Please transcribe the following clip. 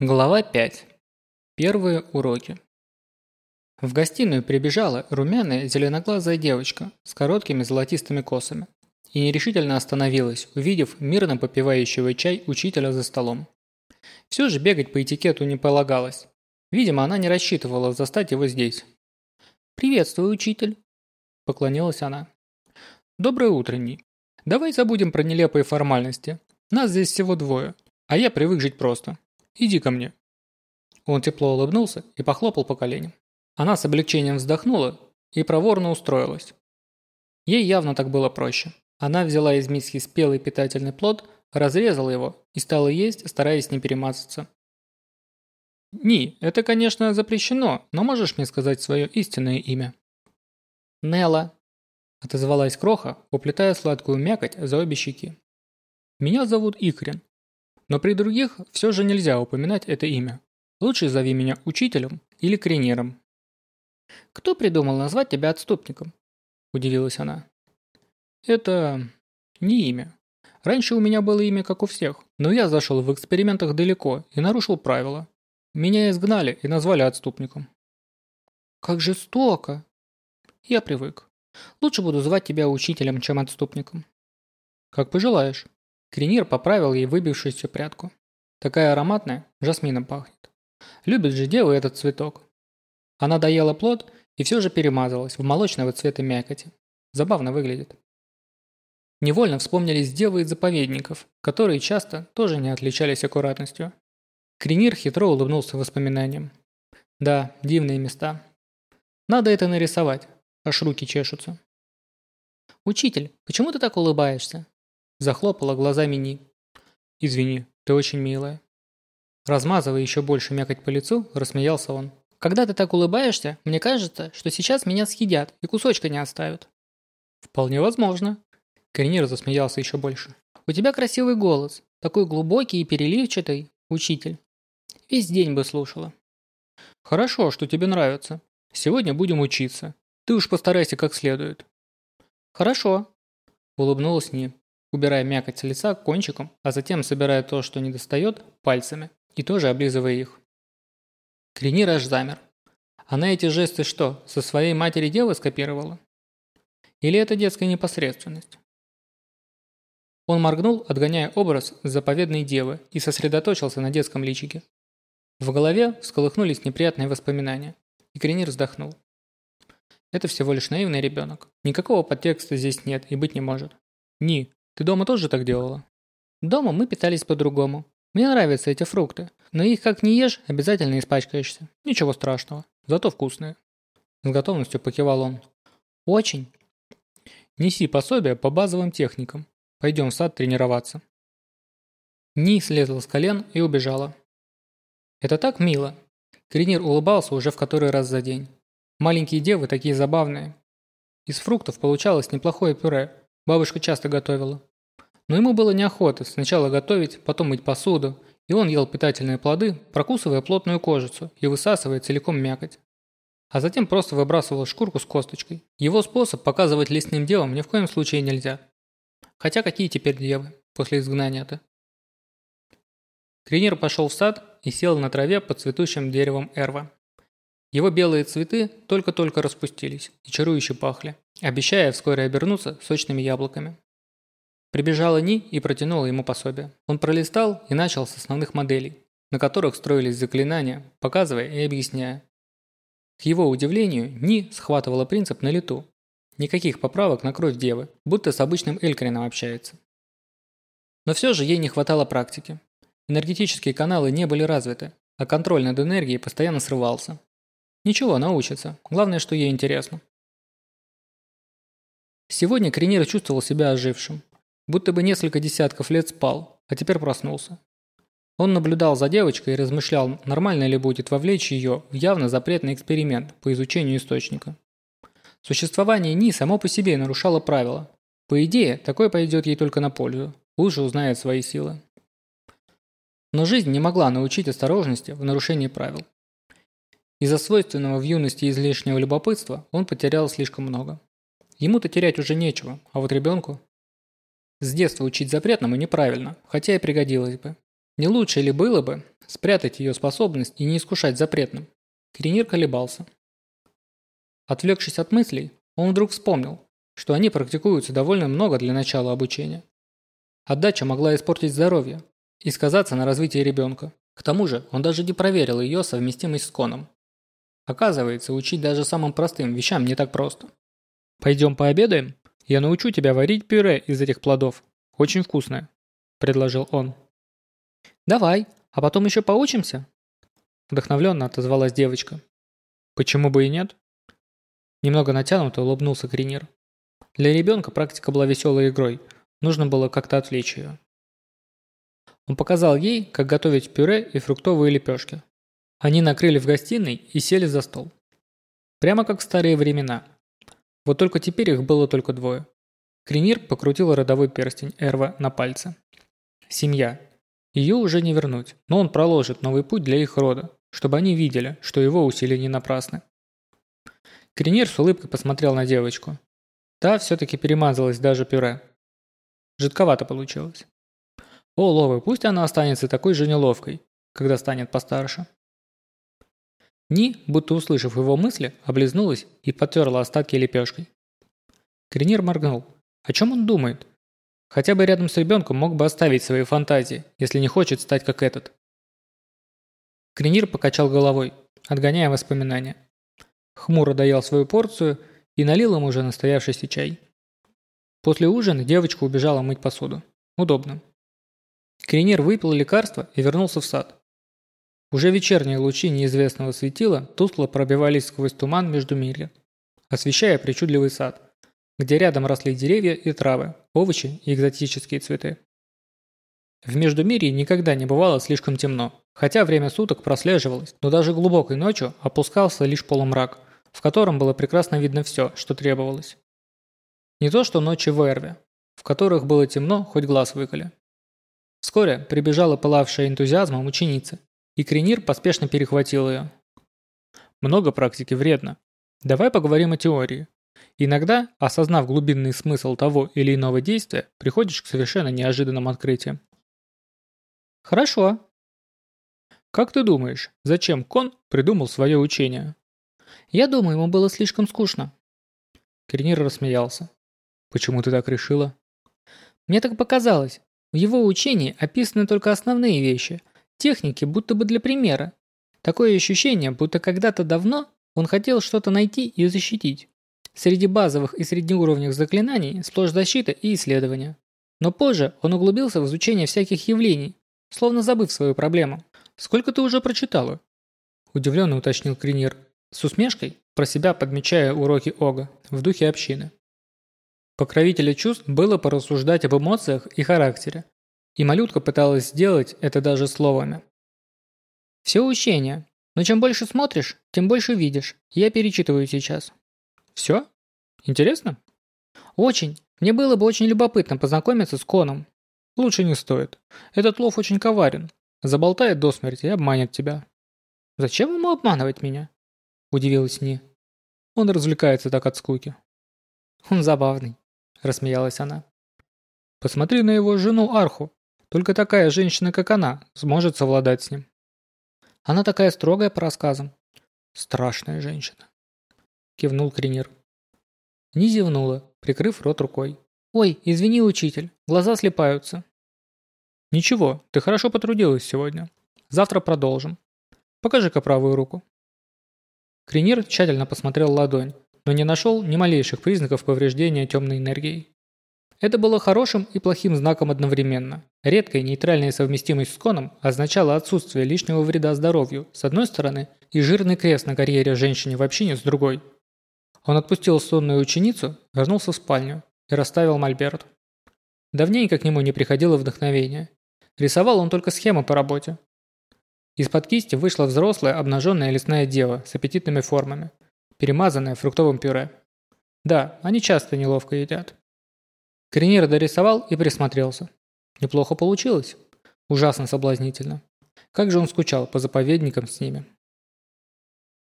Глава 5. Первые уроки. В гостиную прибежала румяная зеленоглазая девочка с короткими золотистыми косами и нерешительно остановилась, увидев мирно попивающего чай учителя за столом. Все же бегать по этикету не полагалось. Видимо, она не рассчитывала застать его здесь. «Приветствую, учитель», – поклонилась она. «Доброе утро, Ни. Давай забудем про нелепые формальности. Нас здесь всего двое, а я привык жить просто». Иди ко мне». Он тепло улыбнулся и похлопал по коленям. Она с облегчением вздохнула и проворно устроилась. Ей явно так было проще. Она взяла из миски спелый питательный плод, разрезала его и стала есть, стараясь не перемазаться. «Ни, это, конечно, запрещено, но можешь мне сказать свое истинное имя?» «Нелла», – отозвалась Кроха, уплетая сладкую мякоть за обе щеки. «Меня зовут Икрин. Но при других все же нельзя упоминать это имя. Лучше зови меня учителем или кренером. «Кто придумал назвать тебя отступником?» – удивилась она. «Это... не имя. Раньше у меня было имя, как у всех, но я зашел в экспериментах далеко и нарушил правила. Меня изгнали и назвали отступником». «Как жестоко!» «Я привык. Лучше буду звать тебя учителем, чем отступником». «Как пожелаешь». Кренир поправил ей выбившуюся прядку. Такая ароматная, жасмином пахнет. Любит же дева этот цветок. Она доела плод и все же перемазалась в молочного цвета мякоти. Забавно выглядит. Невольно вспомнились девы из заповедников, которые часто тоже не отличались аккуратностью. Кренир хитро улыбнулся воспоминаниям. Да, дивные места. Надо это нарисовать, аж руки чешутся. «Учитель, почему ты так улыбаешься?» Захлопала глазами Ни. «Извини, ты очень милая». Размазывая еще больше мякоть по лицу, рассмеялся он. «Когда ты так улыбаешься, мне кажется, что сейчас меня съедят и кусочка не оставят». «Вполне возможно». Коренир засмеялся еще больше. «У тебя красивый голос, такой глубокий и переливчатый, учитель. Весь день бы слушала». «Хорошо, что тебе нравится. Сегодня будем учиться. Ты уж постарайся как следует». «Хорошо», – улыбнулась Ни убирая мякоть с лица кончиком, а затем собирая то, что не достает, пальцами, и тоже облизывая их. Кренир аж замер. Она эти жесты что, со своей матери девы скопировала? Или это детская непосредственность? Он моргнул, отгоняя образ заповедной девы, и сосредоточился на детском личике. В голове всколыхнулись неприятные воспоминания, и Кренир вздохнул. Это всего лишь наивный ребенок. Никакого подтекста здесь нет и быть не может. Ни, ты дома тоже так делала? Дома мы питались по-другому. Мне нравятся эти фрукты, но их как не ешь, обязательно испачкаешься. Ничего страшного, зато вкусные. С готовностью покивал он. Очень. Неси пособие по базовым техникам. Пойдем в сад тренироваться. Ни слезла с колен и убежала. Это так мило. Кринир улыбался уже в который раз за день. Маленькие девы такие забавные. Из фруктов получалось неплохое пюре, Бабушка часто готовила. Но ему было неохота сначала готовить, потом мыть посуду, и он ел питательные плоды, прокусывая плотную кожицу и высасывая целиком мякоть. А затем просто выбрасывал шкурку с косточкой. Его способ показывать лесным девам ни в коем случае нельзя. Хотя какие теперь девы после изгнания-то? Кринер пошел в сад и сел на траве под цветущим деревом эрва. Его белые цветы только-только распустились и чарующе пахли, обещая вскоре обернуться сочными яблоками. Прибежала Ни и протянула ему пособие. Он пролистал и начал с основных моделей, на которых строились заклинания, показывая и объясняя. К его удивлению, Ни схватывала принцип на лету. Никаких поправок на кровь девы, будто с обычным Элькрином общается. Но все же ей не хватало практики. Энергетические каналы не были развиты, а контроль над энергией постоянно срывался, Ничего, научится. Главное, что ей интересно. Сегодня Кренир чувствовал себя ожившим. Будто бы несколько десятков лет спал, а теперь проснулся. Он наблюдал за девочкой и размышлял, нормально ли будет вовлечь ее в явно запретный эксперимент по изучению источника. Существование Ни само по себе нарушало правила. По идее, такое пойдет ей только на пользу. Лучше узнает свои силы. Но жизнь не могла научить осторожности в нарушении правил. Из-за свойственного в юности излишнего любопытства он потерял слишком много. Ему-то терять уже нечего, а вот ребенку... С детства учить запретному неправильно, хотя и пригодилось бы. Не лучше ли было бы спрятать ее способность и не искушать запретным. Кренир колебался. Отвлекшись от мыслей, он вдруг вспомнил, что они практикуются довольно много для начала обучения. Отдача могла испортить здоровье и сказаться на развитии ребенка. К тому же он даже не проверил ее совместимость с коном. Оказывается, учить даже самым простым вещам не так просто. «Пойдем пообедаем? Я научу тебя варить пюре из этих плодов. Очень вкусное», – предложил он. «Давай, а потом еще поучимся?» Вдохновленно отозвалась девочка. «Почему бы и нет?» Немного натянуто улыбнулся Кринер. Для ребенка практика была веселой игрой. Нужно было как-то отвлечь ее. Он показал ей, как готовить пюре и фруктовые лепешки. Они накрыли в гостиной и сели за стол. Прямо как в старые времена. Вот только теперь их было только двое. Кринир покрутил родовой перстень Эрва на пальце. Семья. Ее уже не вернуть, но он проложит новый путь для их рода, чтобы они видели, что его усилия не напрасны. Кринир с улыбкой посмотрел на девочку. Та все-таки перемазалась даже пюре. Жидковато получилось. О, Ловы, пусть она останется такой же неловкой, когда станет постарше. Ни, будто услышав его мысли, облизнулась и потерла остатки лепешкой. Кринир моргнул. О чем он думает? Хотя бы рядом с ребенком мог бы оставить свои фантазии, если не хочет стать как этот. Кринир покачал головой, отгоняя воспоминания хмуро доел свою порцию и налил им уже настоявшийся чай. После ужина девочка убежала мыть посуду. Удобно. Кринер выпил лекарство и вернулся в сад. Уже вечерние лучи неизвестного светила тускло пробивались сквозь туман между мирья, освещая причудливый сад, где рядом росли деревья и травы, овощи и экзотические цветы. В Междумирье никогда не бывало слишком темно, хотя время суток прослеживалось, но даже глубокой ночью опускался лишь полумрак, в котором было прекрасно видно все, что требовалось. Не то что ночи в Эрве, в которых было темно, хоть глаз выколи. Вскоре прибежала пылавшая энтузиазмом ученица, и Кренир поспешно перехватил ее. Много практики вредно. Давай поговорим о теории. Иногда, осознав глубинный смысл того или иного действия, приходишь к совершенно неожиданным открытиям. Хорошо. Как ты думаешь, зачем Кон придумал свое учение? Я думаю, ему было слишком скучно. Коренир рассмеялся. Почему ты так решила? Мне так показалось. В его учении описаны только основные вещи. Техники будто бы для примера. Такое ощущение, будто когда-то давно он хотел что-то найти и защитить. Среди базовых и среднеуровневых заклинаний сплошь защита и исследования. Но позже он углубился в изучение всяких явлений, словно забыв свою проблему. «Сколько ты уже прочитала?» Удивленно уточнил Кринир. С усмешкой, про себя подмечая уроки Ога в духе общины. Покровителя чувств было порассуждать об эмоциях и характере, и малютка пыталась сделать это даже словами. «Все учение, но чем больше смотришь, тем больше видишь. Я перечитываю сейчас». «Все? Интересно?» «Очень. Мне было бы очень любопытно познакомиться с Коном». «Лучше не стоит. Этот лов очень коварен. Заболтает до смерти и обманет тебя». «Зачем ему обманывать меня?» Удивилась Ни. Он развлекается так от скуки. Он забавный, рассмеялась она. Посмотри на его жену Арху. Только такая женщина, как она, сможет совладать с ним. Она такая строгая по рассказам. Страшная женщина. Кивнул Кринер. Ни зевнула, прикрыв рот рукой. «Ой, извини, учитель, глаза слепаются». «Ничего, ты хорошо потрудилась сегодня. Завтра продолжим. Покажи-ка правую руку». Кринир тщательно посмотрел ладонь, но не нашел ни малейших признаков повреждения темной энергией. Это было хорошим и плохим знаком одновременно. Редкая нейтральная совместимость с коном означала отсутствие лишнего вреда здоровью, с одной стороны, и жирный крест на карьере женщине в общине с другой. Он отпустил сонную ученицу, вернулся в спальню и расставил мольберт. Давненько к нему не приходило вдохновение. Рисовал он только схемы по работе, из-под кисти вышла взрослая обнаженная лесная дева с аппетитными формами, перемазанная фруктовым пюре. Да, они часто неловко едят. Кренир дорисовал и присмотрелся. Неплохо получилось. Ужасно соблазнительно. Как же он скучал по заповедникам с ними.